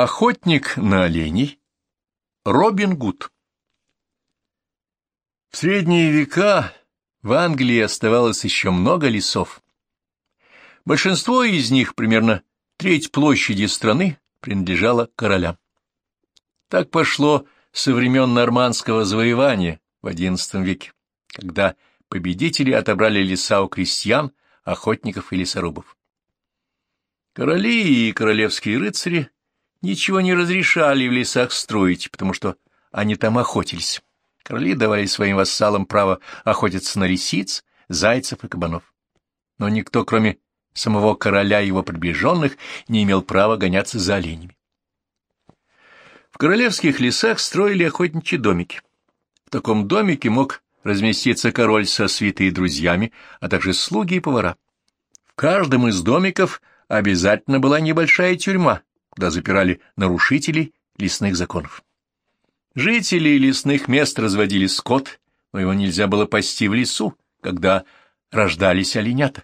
Охотник на оленей Робин Гуд В средние века в Англии оставалось еще много лесов. Большинство из них, примерно треть площади страны, принадлежало королям. Так пошло со времен нормандского завоевания в XI веке, когда победители отобрали леса у крестьян, охотников и лесорубов. Короли и королевские рыцари ничего не разрешали в лесах строить, потому что они там охотились. Короли давали своим вассалам право охотиться на лисиц, зайцев и кабанов. Но никто, кроме самого короля и его приближенных, не имел права гоняться за оленями. В королевских лесах строили охотничьи домики. В таком домике мог разместиться король со свитой и друзьями, а также слуги и повара. В каждом из домиков обязательно была небольшая тюрьма, куда запирали нарушителей лесных законов. Жители лесных мест разводили скот, но его нельзя было пасти в лесу, когда рождались оленята.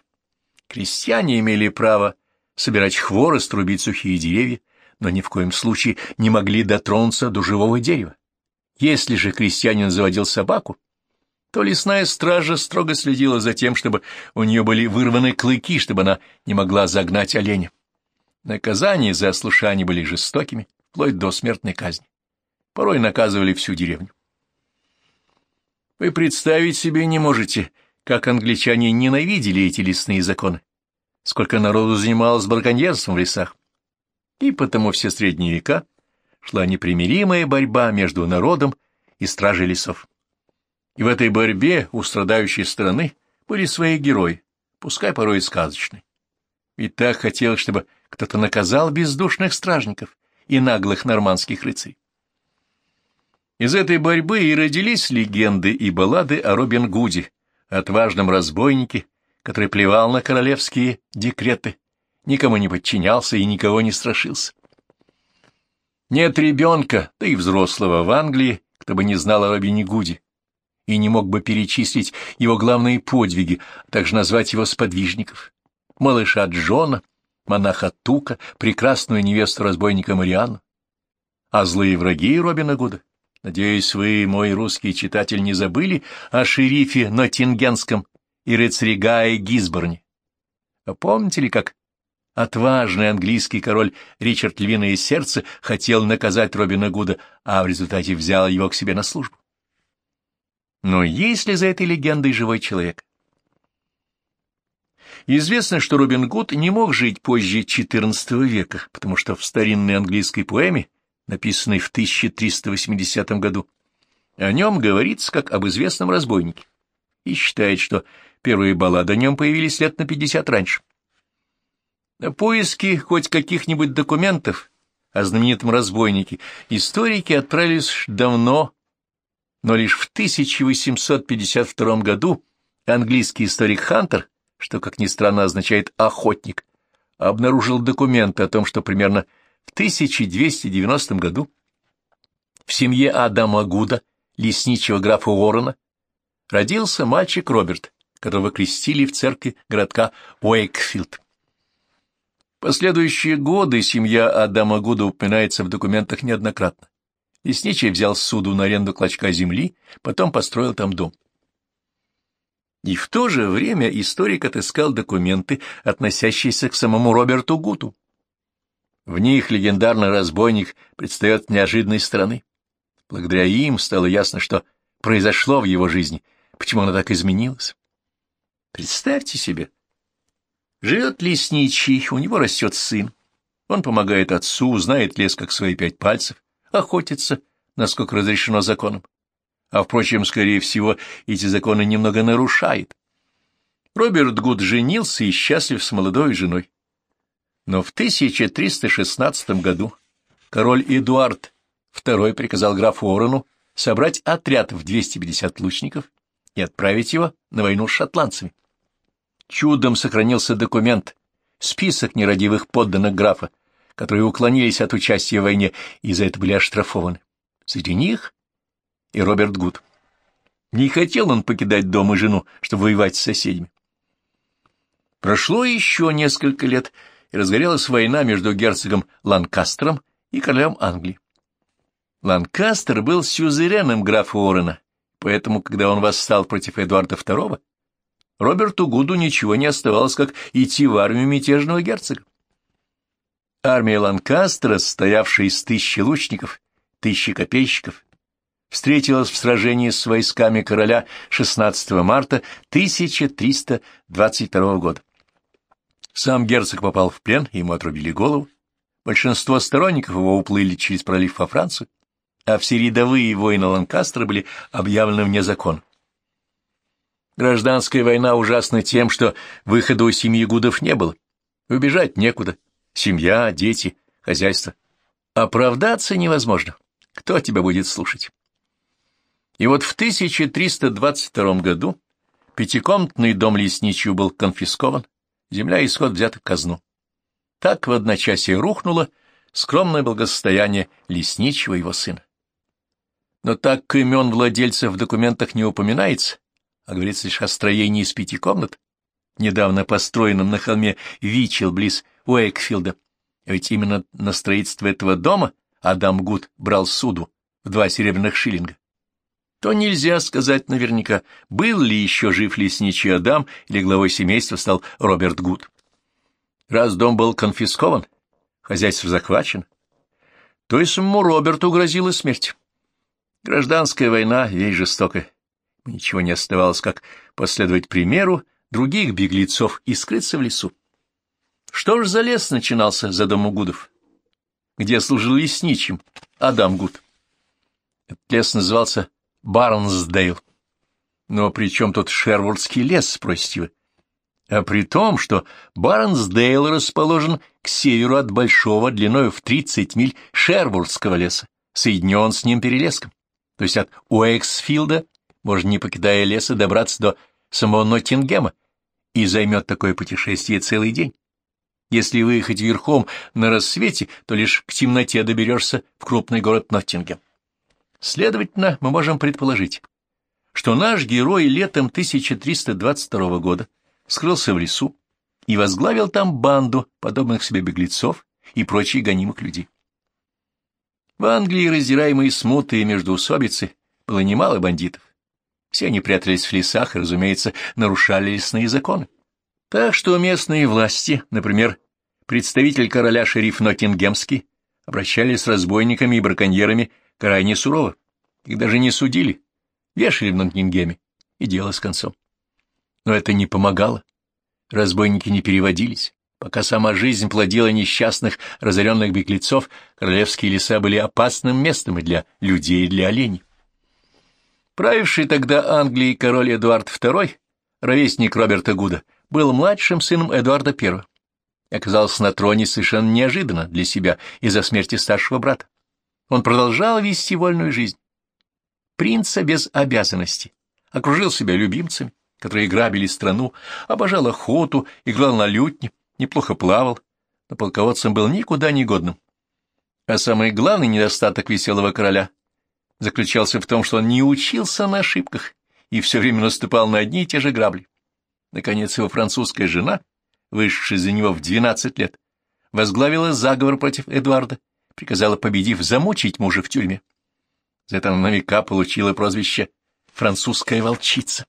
Крестьяне имели право собирать хворост, рубить сухие деревья, но ни в коем случае не могли дотронуться до живого дерева. Если же крестьянин заводил собаку, то лесная стража строго следила за тем, чтобы у нее были вырваны клыки, чтобы она не могла загнать оленя. Наказания за ослушание были жестокими, вплоть до смертной казни. Порой наказывали всю деревню. Вы представить себе не можете, как англичане ненавидели эти лесные законы, сколько народу занималось браконьерством в лесах. И потому все средние века шла непримиримая борьба между народом и стражей лесов. И в этой борьбе у страдающей страны были свои герои, пускай порой и сказочные. Ведь так хотелось, чтобы кто-то наказал бездушных стражников и наглых нормандских рыцарей. Из этой борьбы и родились легенды и баллады о Робин Гуде, отважном разбойнике, который плевал на королевские декреты, никому не подчинялся и никого не страшился. Нет ребенка, да и взрослого в Англии, кто бы не знал о Робине Гуде и не мог бы перечислить его главные подвиги, а также назвать его сподвижников. Малыша Джона — монаха Тука, прекрасную невесту разбойника Марианну. А злые враги Робина Гуда? Надеюсь, вы, мой русский читатель, не забыли о шерифе Ноттингенском и рыцаре Гае Гизборне. А помните ли, как отважный английский король Ричард Львиное Сердце хотел наказать Робина Гуда, а в результате взял его к себе на службу? Но есть ли за этой легендой живой человек? Известно, что Робин Гуд не мог жить позже XIV века, потому что в старинной английской поэме, написанной в 1380 году, о нем говорится как об известном разбойнике, и считает, что первые баллады о нем появились лет на 50 раньше. Поиски хоть каких-нибудь документов о знаменитом разбойнике историки отправились давно, но лишь в 1852 году английский историк Хантер что, как ни странно, означает «охотник», обнаружил документы о том, что примерно в 1290 году в семье Адама Гуда, лесничего графа Уоррена, родился мальчик Роберт, которого крестили в церкви городка Уэйкфилд. Последующие годы семья Адама Гуда упоминается в документах неоднократно. Лесничий взял суду на аренду клочка земли, потом построил там дом. И в то же время историк отыскал документы, относящиеся к самому Роберту Гуту. В них легендарный разбойник предстает неожиданной стороны. Благодаря им стало ясно, что произошло в его жизни, почему она так изменилась. Представьте себе, живет лесничий, у него растет сын. Он помогает отцу, знает лес как свои пять пальцев, охотится, насколько разрешено законом а, впрочем, скорее всего, эти законы немного нарушает. Роберт Гуд женился и счастлив с молодой женой. Но в 1316 году король Эдуард II приказал графу Орону собрать отряд в 250 лучников и отправить его на войну с шотландцами. Чудом сохранился документ, список нерадивых подданных графа, которые уклонились от участия в войне и за это были оштрафованы. Среди них и Роберт Гуд. Не хотел он покидать дом и жену, чтобы воевать с соседями. Прошло еще несколько лет, и разгорелась война между герцогом Ланкастером и королем Англии. Ланкастер был сюзереном графа Уоррена, поэтому, когда он восстал против Эдуарда II, Роберту Гуду ничего не оставалось, как идти в армию мятежного герцога. Армия Ланкастера, состоявшая из тысячи лучников, тысячи копейщиков, встретилась в сражении с войсками короля 16 марта 1322 года. Сам герцог попал в плен, ему отрубили голову. Большинство сторонников его уплыли через пролив во Францию, а все рядовые воины Ланкастера были объявлены вне закона. Гражданская война ужасна тем, что выхода у семьи Гудов не было. Убежать некуда. Семья, дети, хозяйство. Оправдаться невозможно. Кто тебя будет слушать? И вот в 1322 году пятикомнатный дом лесничью был конфискован, земля и исход взята в казну. Так в одночасье рухнуло скромное благосостояние лесничего его сына. Но так как имен владельцев в документах не упоминается, а говорится лишь о строении из пяти комнат, недавно построенном на холме Вичел близ Уэйкфилда, ведь именно на строительство этого дома Адам Гуд брал суду в два серебряных шиллинга, то нельзя сказать наверняка, был ли еще жив лесничий Адам или главой семейства стал Роберт Гуд. Раз дом был конфискован, хозяйство захвачено, то и самому Роберту грозила смерть. Гражданская война — вещь жестокая. Ничего не оставалось, как последовать примеру других беглецов и скрыться в лесу. Что ж за лес начинался за домом Гудов, где служил лесничим Адам Гуд? Этот лес назывался Барнсдейл. Но при чем тут Шервудский лес, спросите вы? А при том, что Барнсдейл расположен к северу от большого длиной в 30 миль Шервудского леса, соединен с ним перелеском. То есть от Уэксфилда можно, не покидая леса, добраться до самого Ноттингема, и займет такое путешествие целый день. Если выехать верхом на рассвете, то лишь к темноте доберешься в крупный город Ноттингем. Следовательно, мы можем предположить, что наш герой летом 1322 года скрылся в лесу и возглавил там банду подобных себе беглецов и прочих гонимых людей. В Англии, раздираемые смуты и междоусобицы, было немало бандитов. Все они прятались в лесах и, разумеется, нарушали лесные законы. Так что местные власти, например, представитель короля шериф Ноттингемский, обращались с разбойниками и браконьерами крайне сурово. Их даже не судили, вешали в Ноттингеме, и дело с концом. Но это не помогало. Разбойники не переводились. Пока сама жизнь плодила несчастных, разоренных беглецов, королевские леса были опасным местом и для людей, и для оленей. Правивший тогда Англией король Эдуард II, ровесник Роберта Гуда, был младшим сыном Эдуарда I. Оказался на троне совершенно неожиданно для себя из-за смерти старшего брата. Он продолжал вести вольную жизнь. Принца без обязанностей, окружил себя любимцами, которые грабили страну, обожал охоту, играл на лютне, неплохо плавал, но полководцем был никуда не годным. А самый главный недостаток веселого короля заключался в том, что он не учился на ошибках и все время наступал на одни и те же грабли. Наконец, его французская жена, вышедшая за него в 12 лет, возглавила заговор против Эдуарда, приказала, победив, замучить мужа в тюрьме. За это она на века получила прозвище «французская волчица».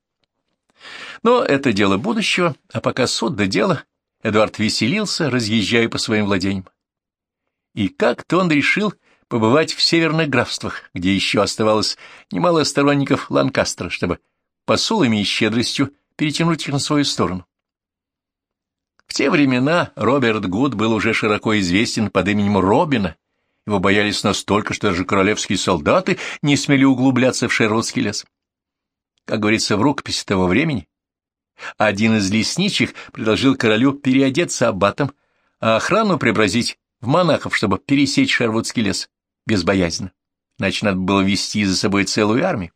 Но это дело будущего, а пока суд до дела, Эдуард веселился, разъезжая по своим владениям. И как-то он решил побывать в северных графствах, где еще оставалось немало сторонников Ланкастера, чтобы посулами и щедростью перетянуть их на свою сторону. В те времена Роберт Гуд был уже широко известен под именем Робина. Его боялись настолько, что даже королевские солдаты не смели углубляться в Шервудский лес. Как говорится в рукописи того времени, один из лесничих предложил королю переодеться аббатом, а охрану преобразить в монахов, чтобы пересечь Шервудский лес безбоязненно, иначе надо было вести за собой целую армию.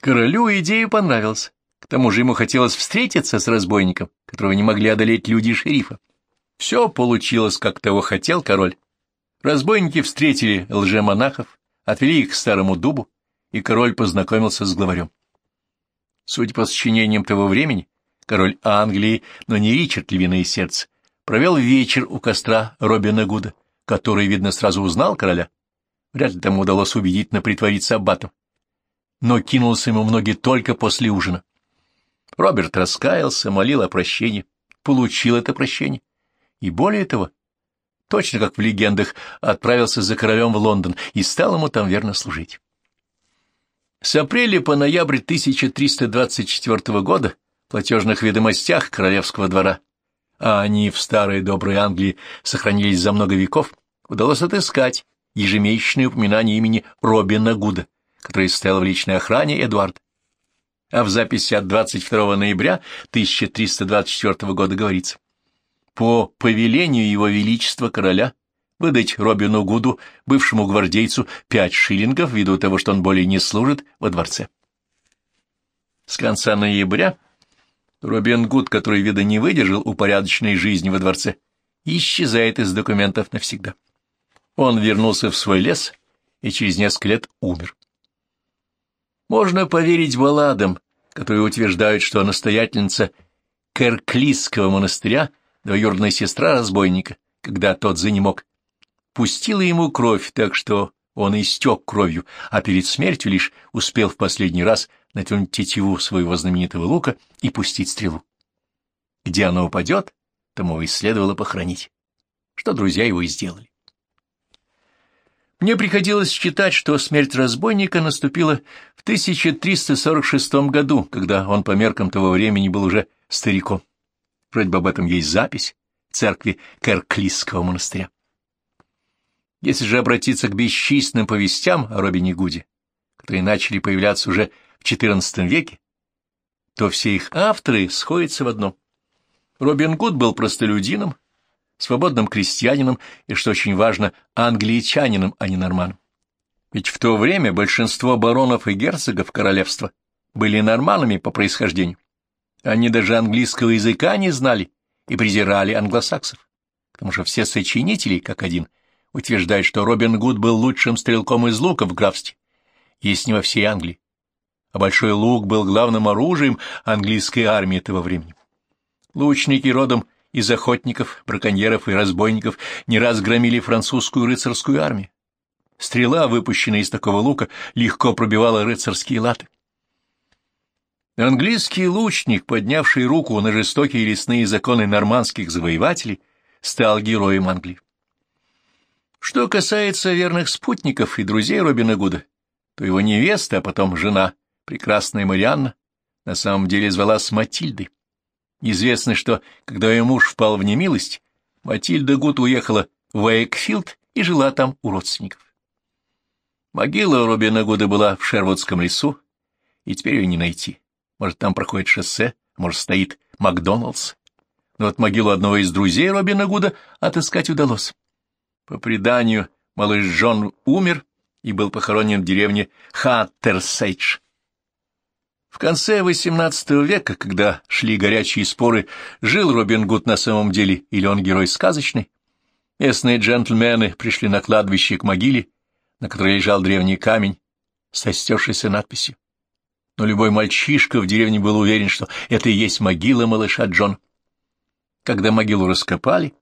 Королю идея понравилась. К тому же ему хотелось встретиться с разбойником, которого не могли одолеть люди шерифа. Все получилось, как того хотел король. Разбойники встретили лжемонахов, отвели их к старому дубу, и король познакомился с главарем. Судя по сочинениям того времени, король Англии, но не Ричард Львиное Сердце, провел вечер у костра Робина Гуда, который, видно, сразу узнал короля. Вряд ли тому удалось убедительно притвориться аббатом. Но кинулся ему многие только после ужина. Роберт раскаялся, молил о прощении, получил это прощение. И более того, точно как в легендах, отправился за королем в Лондон и стал ему там верно служить. С апреля по ноябрь 1324 года в платежных ведомостях королевского двора, а они в старой доброй Англии сохранились за много веков, удалось отыскать ежемесячное упоминание имени Робина Гуда, который стоял в личной охране Эдуарда. А в записи от 22 ноября 1324 года говорится «По повелению его величества короля выдать Робину Гуду, бывшему гвардейцу, пять шиллингов ввиду того, что он более не служит во дворце». С конца ноября Робин Гуд, который, вида, не выдержал упорядоченной жизни во дворце, исчезает из документов навсегда. Он вернулся в свой лес и через несколько лет умер. Можно поверить балладам, которые утверждают, что настоятельница Керклисского монастыря, двоюродная сестра разбойника, когда тот занемог, пустила ему кровь так, что он истек кровью, а перед смертью лишь успел в последний раз натянуть тетиву своего знаменитого лука и пустить стрелу. Где она упадет, тому и следовало похоронить, что друзья его и сделали. Мне приходилось считать, что смерть разбойника наступила в 1346 году, когда он по меркам того времени был уже стариком. Вроде об этом есть запись в церкви Керклисского монастыря. Если же обратиться к бесчисленным повестям о Робине Гуде, которые начали появляться уже в XIV веке, то все их авторы сходятся в одном. Робин Гуд был простолюдином, свободным крестьянином и, что очень важно, англичанином, а не норманом. Ведь в то время большинство баронов и герцогов королевства были норманами по происхождению. Они даже английского языка не знали и презирали англосаксов. К тому же все сочинители, как один, утверждают, что Робин Гуд был лучшим стрелком из лука в графстве, если не во всей Англии. А большой лук был главным оружием английской армии этого времени. Лучники родом из охотников, браконьеров и разбойников не раз громили французскую рыцарскую армию. Стрела, выпущенная из такого лука, легко пробивала рыцарские латы. Английский лучник, поднявший руку на жестокие лесные законы нормандских завоевателей, стал героем Англии. Что касается верных спутников и друзей Робина Гуда, то его невеста, а потом жена, прекрасная Марианна, на самом деле звалась Матильдой. Известно, что, когда ее муж впал в немилость, Матильда Гуд уехала в Эйкфилд и жила там у родственников. Могила Робина Гуда была в Шервудском лесу, и теперь ее не найти. Может, там проходит шоссе, может, стоит Макдоналдс. Но вот могилу одного из друзей Робина Гуда отыскать удалось. По преданию, малыш Джон умер и был похоронен в деревне Хаттерсейдж, в конце XVIII века, когда шли горячие споры, жил Робин Гуд на самом деле или он герой сказочный, местные джентльмены пришли на кладбище к могиле, на которой лежал древний камень с истершейся надписью. Но любой мальчишка в деревне был уверен, что это и есть могила малыша Джон. Когда могилу раскопали,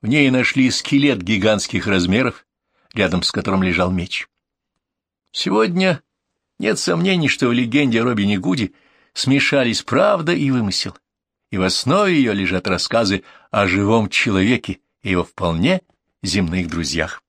в ней нашли скелет гигантских размеров, рядом с которым лежал меч. Сегодня нет сомнений, что в легенде о Робине Гуде смешались правда и вымысел, и в основе ее лежат рассказы о живом человеке и его вполне земных друзьях.